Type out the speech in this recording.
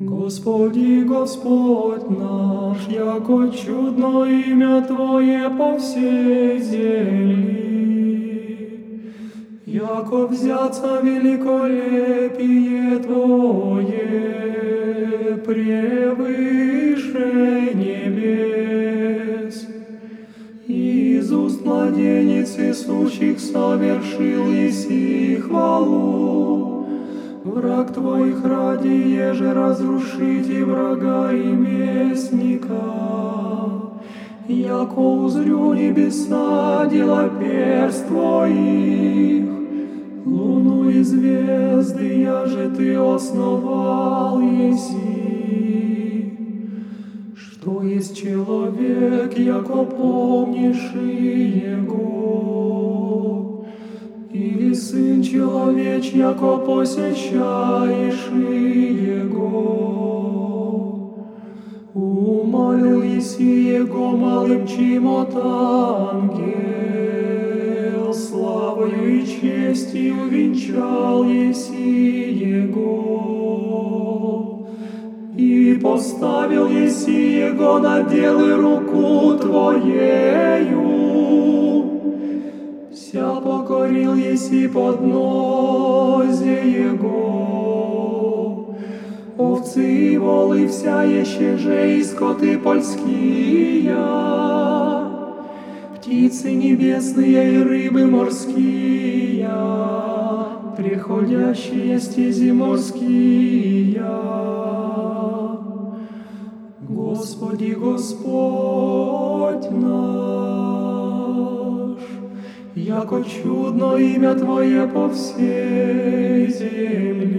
Господи, Господь наш, яко чудно имя Твое по всей земли, яко взяться великолепие Твое превыше небес. Из уст младенец Иисущих совершил Иси хвалу, Враг твоих ради еже разрушите врага и местника. Яко узрю небеса дела перст твоих, Луну и звезды, я же ты основал еси. Что есть человек, яко помнишь его, сын человеч, яко посещаешь его. Умолил еси его малым чем от ангел, славою и честью венчал еси его. И поставил еси его на делы руку покорил еси под нозе Его. Овцы и волы вся еще же и скоты польские, Птицы небесные и рыбы морские, Приходящие стези морские. Господи, Господь наш, яко чудно имя Твое по всей земле.